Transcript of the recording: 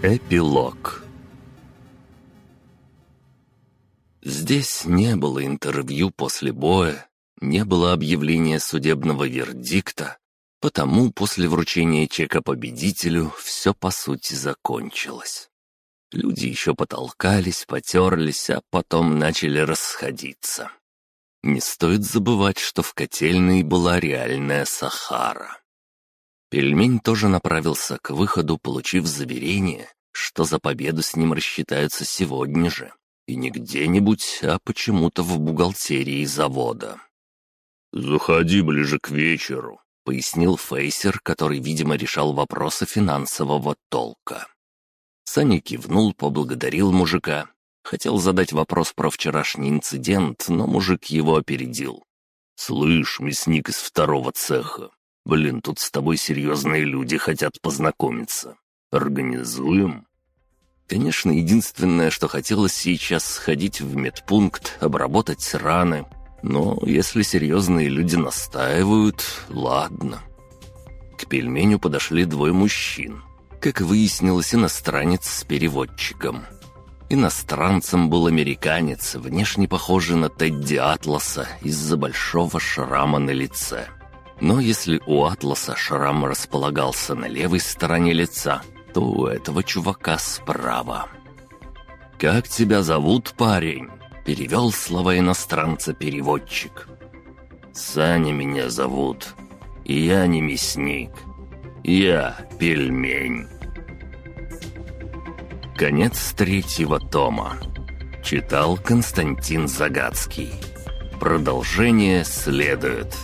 Эпилог Здесь не было интервью после боя, не было объявления судебного вердикта, потому после вручения чека победителю все по сути закончилось. Люди еще потолкались, потерлись, а потом начали расходиться. Не стоит забывать, что в котельной была реальная Сахара. Пельмень тоже направился к выходу, получив заверение, что за победу с ним рассчитаются сегодня же. И не где-нибудь, а почему-то в бухгалтерии завода. «Заходи ближе к вечеру», — пояснил Фейсер, который, видимо, решал вопросы финансового толка. Саня кивнул, поблагодарил мужика. Хотел задать вопрос про вчерашний инцидент, но мужик его опередил. «Слышь, мясник из второго цеха, Блин, тут с тобой серьезные люди хотят познакомиться. Организуем?» Конечно, единственное, что хотелось сейчас сходить в медпункт, обработать раны. Но если серьезные люди настаивают, ладно. К пельменю подошли двое мужчин. Как выяснилось, иностранец с переводчиком. Иностранцем был американец, внешне похожий на Тедди Атласа из-за большого шрама на лице. Но если у Атласа шрам располагался на левой стороне лица, то у этого чувака справа. «Как тебя зовут, парень?» — перевел слова иностранца переводчик. «Саня меня зовут. Я не мясник. Я пельмень». Конец третьего тома. Читал Константин Загадский. Продолжение следует.